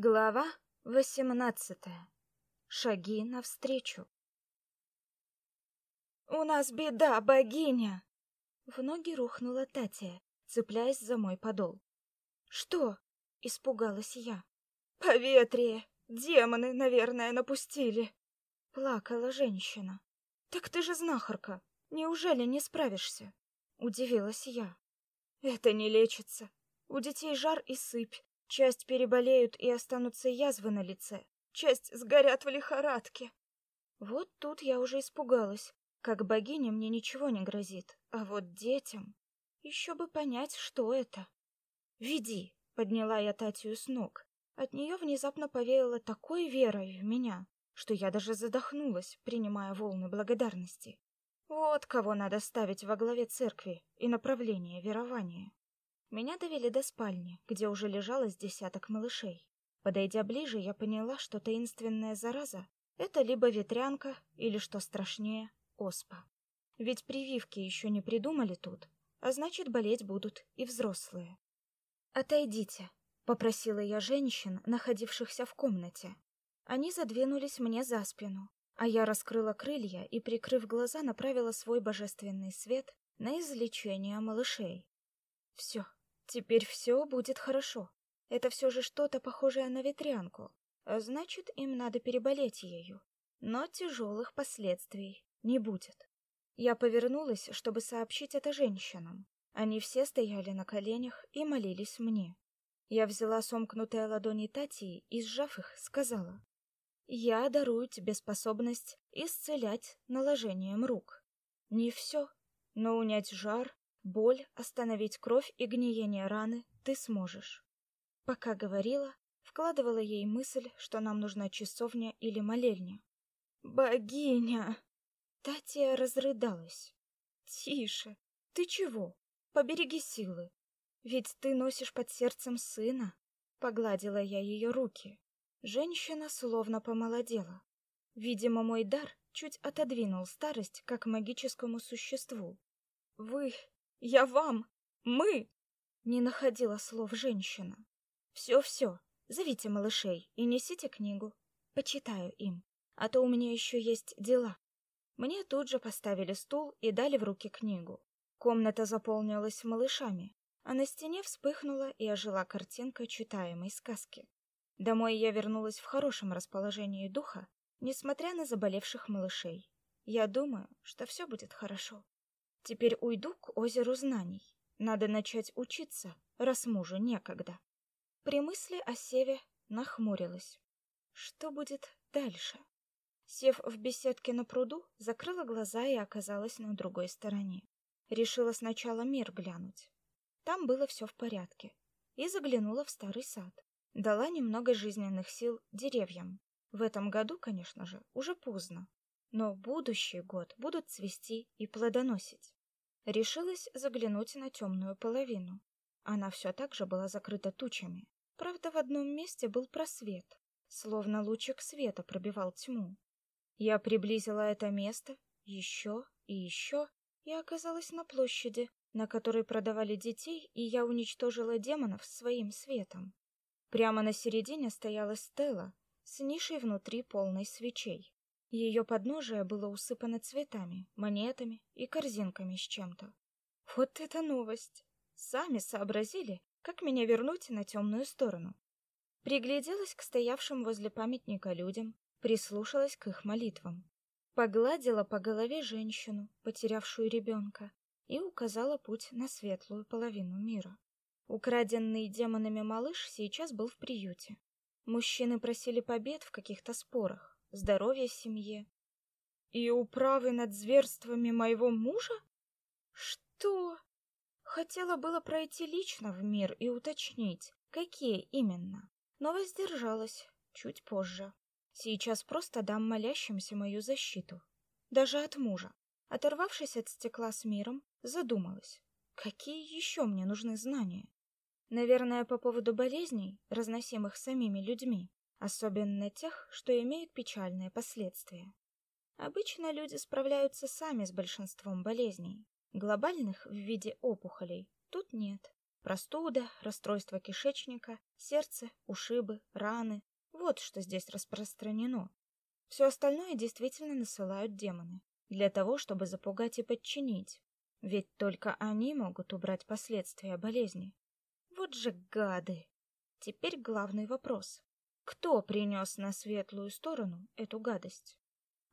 Глава восемнадцатая. Шаги навстречу. У нас беда, богиня. В ноги рухнула Татья, цепляясь за мой подол. Что? испугалась я. Поветрие. Демоны, наверное, напустили. Плакала женщина. Так ты же знахарка. Неужели не справишься? удивилась я. Это не лечится. У детей жар и сыпь. Часть переболеют и останутся язвы на лице, часть сгорят в лихорадке. Вот тут я уже испугалась. Как богине мне ничего не грозит, а вот детям еще бы понять, что это. Веди, подняла я Татью с ног. От нее внезапно повеяло такой верой в меня, что я даже задохнулась, принимая волны благодарности. Вот кого надо ставить во главе церкви и направления верования. Меня довели до спальни, где уже лежало с десяток малышей. Подойдя ближе, я поняла, что таинственная зараза это либо ветрянка, или что страшнее, оспа. Ведь прививки еще не придумали тут, а значит, болеть будут и взрослые. Отойдите, попросила я женщин, находившихся в комнате. Они задвинулись мне за спину, а я раскрыла крылья и, прикрыв глаза, направила свой божественный свет на излечение малышей. Все, Теперь все будет хорошо. Это все же что-то похожее на ветрянку. Значит, им надо переболеть ею. Но тяжелых последствий не будет. Я повернулась, чтобы сообщить это женщинам. Они все стояли на коленях и молились мне. Я взяла сомкнутые ладони Татьи и, сжав их, сказала: "Я дарую тебе способность исцелять наложением рук. Не все, но унять жар, Боль, остановить кровь и гниение раны ты сможешь. Пока говорила, вкладывала ей мысль, что нам нужна часовня или молельня. Богиня! Татья разрыдалась. Тише. Ты чего? Побереги силы. Ведь ты носишь под сердцем сына. Погладила я ее руки. Женщина словно помолодела. Видимо, мой дар чуть отодвинул старость как магическому существу. Вы я вам. Мы. Не находила слов женщина. Все-все. Зовите малышей и несите книгу. Почитаю им, а то у меня еще есть дела. Мне тут же поставили стул и дали в руки книгу. Комната заполнилась малышами, а на стене вспыхнула и ожила картинка читаемой сказки. Домой я вернулась в хорошем расположении духа, несмотря на заболевших малышей. Я думаю, что все будет хорошо. Теперь уйду к озеру знаний. Надо начать учиться, раз мужу некогда. При мысли о Севе нахмурилась. Что будет дальше? Сев в беседке на пруду, закрыла глаза и оказалась на другой стороне. Решила сначала мир глянуть. Там было все в порядке. И заглянула в старый сад. Дала немного жизненных сил деревьям. В этом году, конечно же, уже поздно но будущий год будут цвести и плодоносить. Решилась заглянуть на темную половину. Она все так же была закрыта тучами. Правда, в одном месте был просвет, словно лучик света пробивал тьму. Я приблизила это место еще и еще и оказалась на площади, на которой продавали детей, и я уничтожила демонов своим светом. Прямо на середине стояла стела с нишей внутри полной свечей. Ее подножие было усыпано цветами, монетами и корзинками с чем-то. Вот это новость! Сами сообразили, как меня вернуть на темную сторону. Пригляделась к стоявшим возле памятника людям, прислушалась к их молитвам. Погладила по голове женщину, потерявшую ребенка, и указала путь на светлую половину мира. Украденный демонами малыш сейчас был в приюте. Мужчины просили побед в каких-то спорах, здоровья семье и управы над зверствами моего мужа? Что? Хотела было пройти лично в мир и уточнить, какие именно, но воздержалась чуть позже. Сейчас просто дам молящимся мою защиту, даже от мужа. Оторвавшись от стекла с миром, задумалась, какие еще мне нужны знания. Наверное, по поводу болезней, разносимых самими людьми особенно тех, что имеют печальные последствия. Обычно люди справляются сами с большинством болезней. Глобальных в виде опухолей тут нет. Простуда, расстройство кишечника, сердце, ушибы, раны. Вот что здесь распространено. Все остальное действительно насылают демоны. Для того, чтобы запугать и подчинить. Ведь только они могут убрать последствия болезни. Вот же гады! Теперь главный вопрос. Кто принес на светлую сторону эту гадость?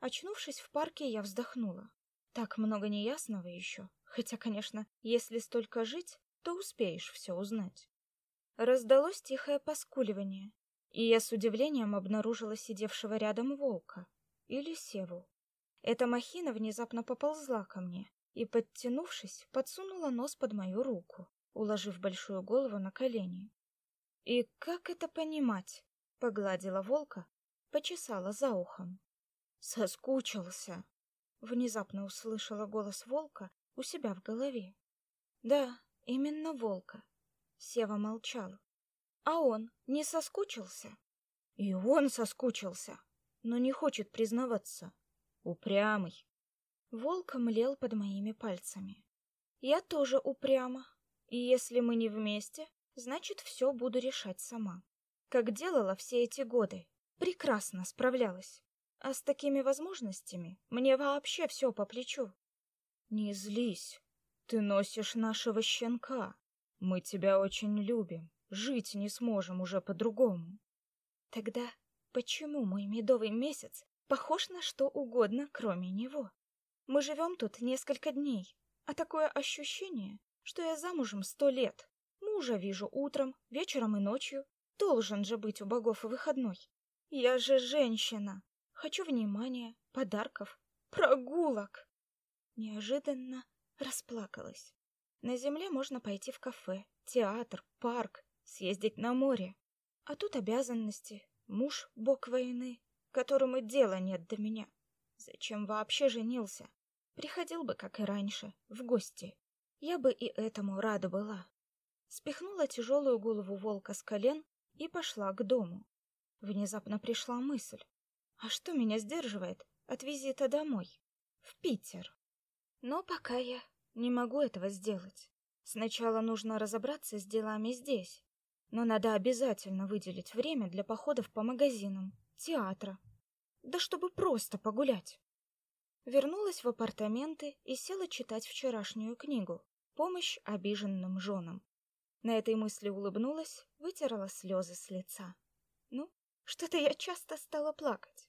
Очнувшись в парке, я вздохнула. Так много неясного еще. Хотя, конечно, если столько жить, то успеешь все узнать. Раздалось тихое поскуливание, и я с удивлением обнаружила сидевшего рядом волка или севу. Эта махина внезапно поползла ко мне и, подтянувшись, подсунула нос под мою руку, уложив большую голову на колени. И как это понимать? Погладила волка, почесала за ухом. Соскучился. Внезапно услышала голос волка у себя в голове. Да, Именно волка. Сева молчал. А он не соскучился? И он соскучился, но не хочет признаваться. Упрямый. Волк млел под моими пальцами. Я тоже упряма. И если мы не вместе, значит, все буду решать сама. Как делала все эти годы. Прекрасно справлялась. А с такими возможностями мне вообще все по плечу. Не злись, ты носишь нашего щенка. Мы тебя очень любим. Жить не сможем уже по-другому. Тогда почему мой медовый месяц похож на что угодно, кроме него? Мы живем тут несколько дней, а такое ощущение, что я замужем сто лет. Мужа вижу утром, вечером и ночью. Должен же быть у богов выходной. Я же женщина. Хочу внимания, подарков, прогулок. Неожиданно Расплакалась. На земле можно пойти в кафе, театр, парк, съездить на море. А тут обязанности, муж — бог войны, которому дела нет до меня. Зачем вообще женился? Приходил бы, как и раньше, в гости. Я бы и этому рада была. Спихнула тяжелую голову волка с колен и пошла к дому. Внезапно пришла мысль. А что меня сдерживает от визита домой? В Питер. Но пока я не могу этого сделать. Сначала нужно разобраться с делами здесь. Но надо обязательно выделить время для походов по магазинам, театра. Да чтобы просто погулять. Вернулась в апартаменты и села читать вчерашнюю книгу «Помощь обиженным женам». На этой мысли улыбнулась, вытерла слезы с лица. Ну, что-то я часто стала плакать.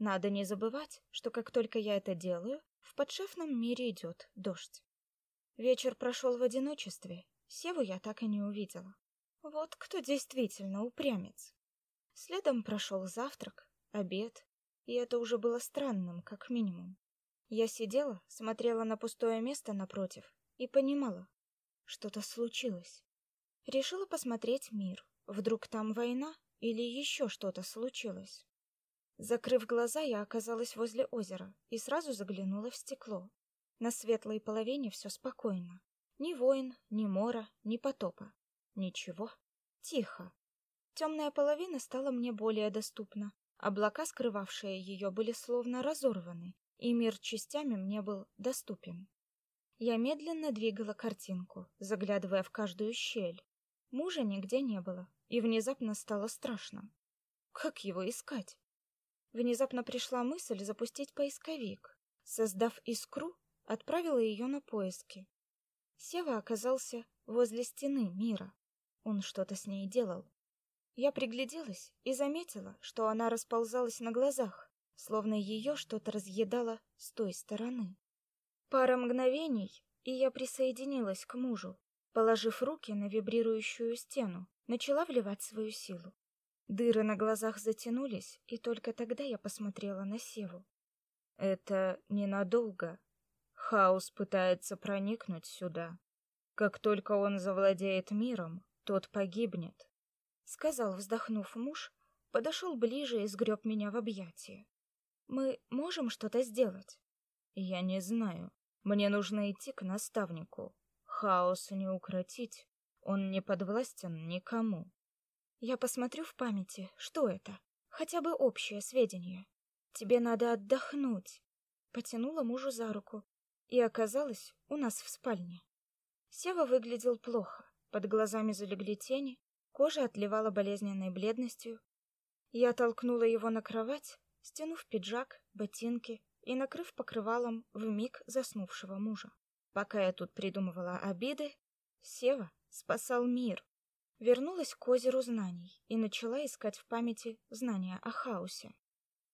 Надо не забывать, что как только я это делаю, в подшефном мире идет дождь. Вечер прошел в одиночестве. Севу я так и не увидела. Вот кто действительно упрямец. Следом прошел завтрак, обед, и это уже было странным, как минимум. Я сидела, смотрела на пустое место напротив и понимала, что-то случилось. Решила посмотреть мир. Вдруг там война или еще что-то случилось. Закрыв глаза, я оказалась возле озера и сразу заглянула в стекло. На светлой половине все спокойно. Ни войн, ни мора, ни потопа. Ничего. Тихо. Темная половина стала мне более доступна. Облака, скрывавшие ее, были словно разорваны, и мир частями мне был доступен. Я медленно двигала картинку, заглядывая в каждую щель. Мужа нигде не было, и внезапно стало страшно. Как его искать? Внезапно пришла мысль запустить поисковик. Создав искру, отправила ее на поиски. Сева оказался возле стены мира. Он что-то с ней делал. Я пригляделась и заметила, что она расползалась на глазах, словно ее что-то разъедало с той стороны. Пара мгновений, и я присоединилась к мужу, положив руки на вибрирующую стену, начала вливать свою силу. Дыры на глазах затянулись, и только тогда я посмотрела на Севу. Это ненадолго. Хаос пытается проникнуть сюда. Как только он завладеет миром, тот погибнет, сказал, вздохнув муж, подошел ближе и сгреб меня в объятия. Мы можем что-то сделать? Я не знаю. Мне нужно идти к наставнику. Хаос не укротить. Он не подвластен никому. Я посмотрю в памяти, что это, хотя бы общее сведение. Тебе надо отдохнуть. Потянула мужу за руку, и оказалась у нас в спальне. Сева выглядел плохо, Под глазами залегли тени, кожа отливала болезненной бледностью. Я толкнула его на кровать, стянув пиджак, ботинки и накрыв покрывалом в миг заснувшего мужа. Пока я тут придумывала обиды, Сева спасал мир. Вернулась к озеру знаний и начала искать в памяти знания о хаосе.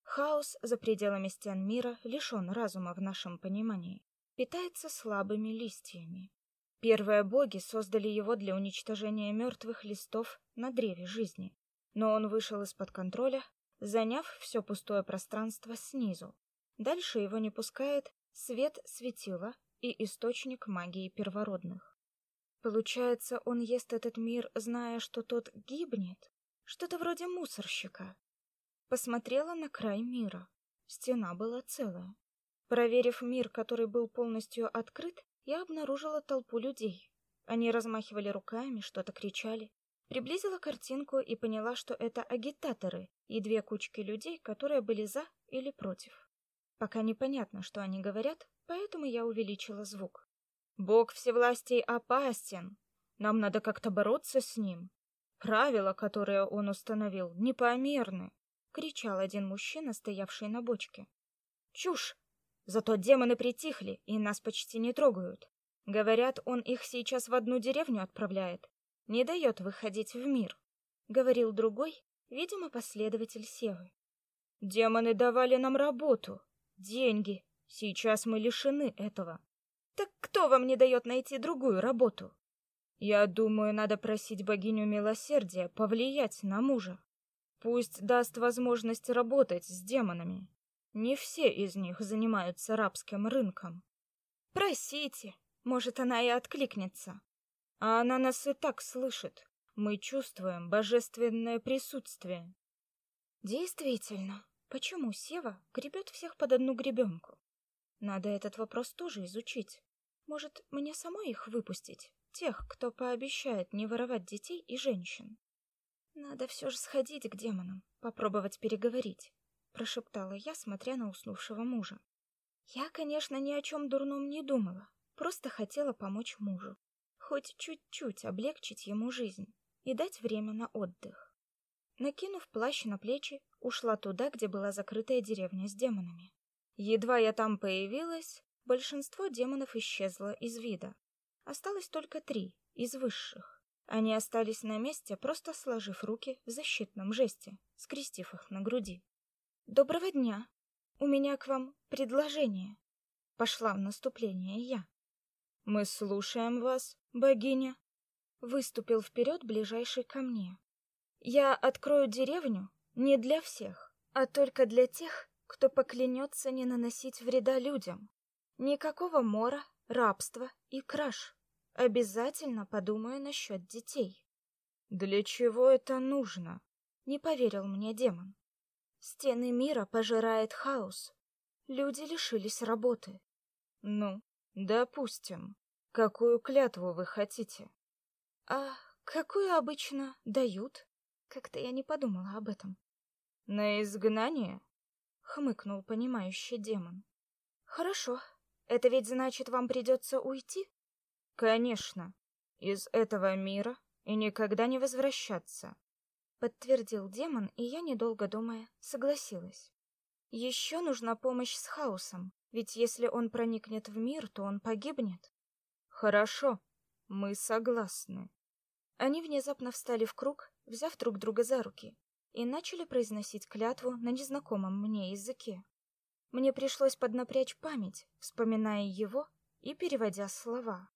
Хаос за пределами стен мира лишен разума в нашем понимании, питается слабыми листьями. Первые боги создали его для уничтожения мертвых листов на древе жизни, но он вышел из-под контроля, заняв все пустое пространство снизу. Дальше его не пускает свет светила и источник магии первородных. Получается, он ест этот мир, зная, что тот гибнет? Что-то вроде мусорщика. Посмотрела на край мира. Стена была целая. Проверив мир, который был полностью открыт, я обнаружила толпу людей. Они размахивали руками, что-то кричали. Приблизила картинку и поняла, что это агитаторы и две кучки людей, которые были за или против. Пока непонятно, что они говорят, поэтому я увеличила звук. Бог всевластий опасен. Нам надо как-то бороться с ним. Правила, которые он установил, непомерны, кричал один мужчина, стоявший на бочке. Чушь. Зато демоны притихли и нас почти не трогают. Говорят, он их сейчас в одну деревню отправляет, не дает выходить в мир, говорил другой, видимо, последователь Севы. Демоны давали нам работу, деньги. Сейчас мы лишены этого. Так кто вам не дает найти другую работу? Я думаю, надо просить богиню милосердия повлиять на мужа. Пусть даст возможность работать с демонами. Не все из них занимаются рабским рынком. Просите, может, она и откликнется. А она нас и так слышит. Мы чувствуем божественное присутствие. Действительно, почему Сева гребет всех под одну гребенку? Надо этот вопрос тоже изучить. Может, мне самой их выпустить? Тех, кто пообещает не воровать детей и женщин. Надо все же сходить к демонам, попробовать переговорить, прошептала я, смотря на уснувшего мужа. Я, конечно, ни о чем дурном не думала, просто хотела помочь мужу, хоть чуть-чуть облегчить ему жизнь и дать время на отдых. Накинув плащ на плечи, ушла туда, где была закрытая деревня с демонами. Едва я там появилась, большинство демонов исчезло из вида. Осталось только три из высших. Они остались на месте, просто сложив руки в защитном жесте, скрестив их на груди. Доброго дня. У меня к вам предложение. Пошла в наступление я. Мы слушаем вас, богиня. Выступил вперед ближайший ко мне. Я открою деревню не для всех, а только для тех, кто поклянется не наносить вреда людям. Никакого мора, рабства и краж. Обязательно подумаю насчет детей. Для чего это нужно? Не поверил мне демон. Стены мира пожирает хаос. Люди лишились работы. Ну, допустим. Какую клятву вы хотите? А какую обычно дают? Как-то я не подумала об этом. На изгнание? Хмыкнул понимающий демон. Хорошо. Это ведь значит, вам придется уйти? Конечно. Из этого мира и никогда не возвращаться, подтвердил демон, и я недолго думая согласилась. Еще нужна помощь с хаосом, ведь если он проникнет в мир, то он погибнет. Хорошо. Мы согласны. Они внезапно встали в круг, взяв друг друга за руки, и начали произносить клятву на незнакомом мне языке. Мне пришлось поднапрячь память, вспоминая его и переводя слова.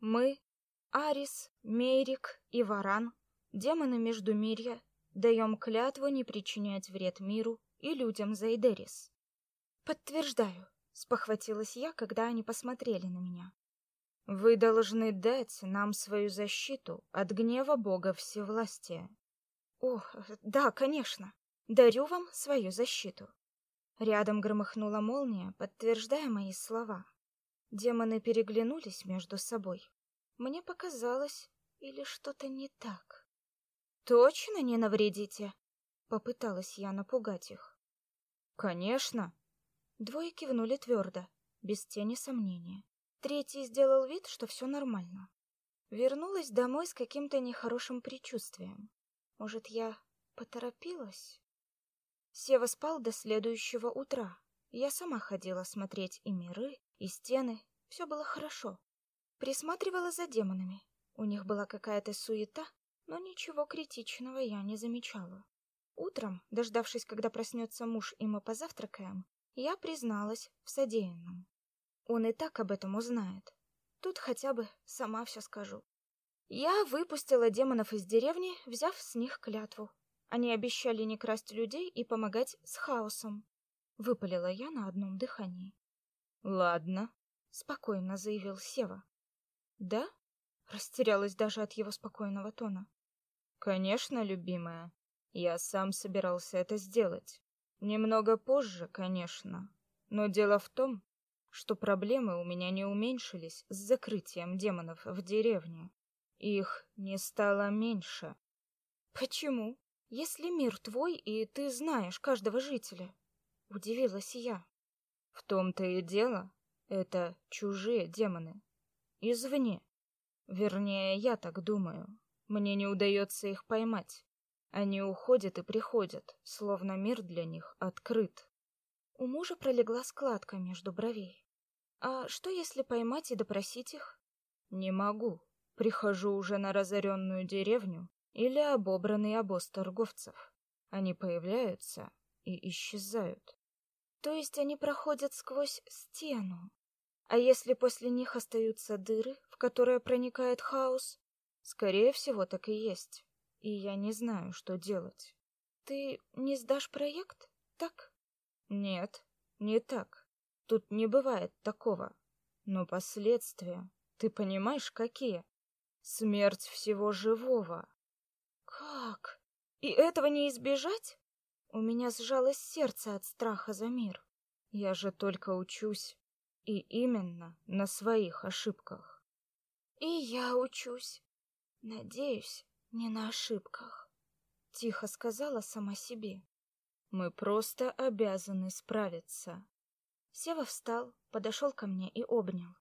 Мы, Арис, Мейрик и Варан, демоны Междумирья, даем клятву не причинять вред миру и людям Зайдерис. Подтверждаю, спохватилась я, когда они посмотрели на меня. Вы должны дать нам свою защиту от гнева Бога Всевластия. О, да, конечно. Дарю вам свою защиту. Рядом громыхнула молния, подтверждая мои слова. Демоны переглянулись между собой. Мне показалось, или что-то не так. Точно не навредите, попыталась я напугать их. Конечно. Двое кивнули твердо, без тени сомнения. Третий сделал вид, что все нормально. Вернулась домой с каким-то нехорошим предчувствием. Может, я поторопилась? Сева спал до следующего утра. Я сама ходила смотреть и миры, и стены. Все было хорошо. Присматривала за демонами. У них была какая-то суета, но ничего критичного я не замечала. Утром, дождавшись, когда проснется муж и мы позавтракаем, я призналась в содеянном. Он и так об этом узнает. Тут хотя бы сама все скажу. Я выпустила демонов из деревни, взяв с них клятву. Они обещали не красть людей и помогать с хаосом. Выпалила я на одном дыхании. Ладно, спокойно заявил Сева. Да? Растерялась даже от его спокойного тона. Конечно, любимая. Я сам собирался это сделать. Немного позже, конечно. Но дело в том, что проблемы у меня не уменьшились с закрытием демонов в деревне. Их не стало меньше. Почему? Если мир твой, и ты знаешь каждого жителя, удивилась я. В том-то и дело, это чужие демоны. Извне. Вернее, я так думаю. Мне не удается их поймать. Они уходят и приходят, словно мир для них открыт. У мужа пролегла складка между бровей. А что если поймать и допросить их? Не могу. Прихожу уже на разоренную деревню или обобранный обоз торговцев. Они появляются и исчезают. То есть они проходят сквозь стену. А если после них остаются дыры, в которые проникает хаос? Скорее всего, так и есть. И я не знаю, что делать. Ты не сдашь проект, так? Нет, не так. Тут не бывает такого. Но последствия, ты понимаешь, какие? Смерть всего живого. Как? И этого не избежать? У меня сжалось сердце от страха за мир. Я же только учусь. И именно на своих ошибках. И я учусь. Надеюсь, не на ошибках. Тихо сказала сама себе. Мы просто обязаны справиться. Сева встал, подошел ко мне и обнял.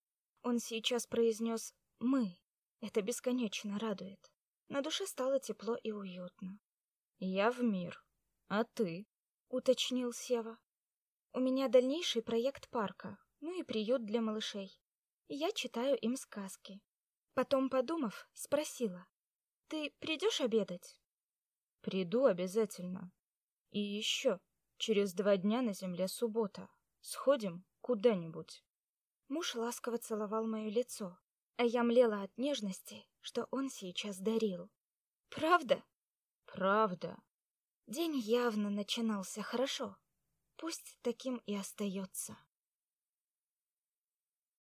Он сейчас произнес «мы». Это бесконечно радует. На душе стало тепло и уютно. «Я в мир. А ты?» — уточнил Сева. «У меня дальнейший проект парка, ну и приют для малышей. Я читаю им сказки». Потом, подумав, спросила. «Ты придешь обедать?» «Приду обязательно. И еще, через два дня на земле суббота. Сходим куда-нибудь». Муж ласково целовал мое лицо, а я млела от нежности, что он сейчас дарил. Правда? Правда. День явно начинался хорошо. Пусть таким и остается.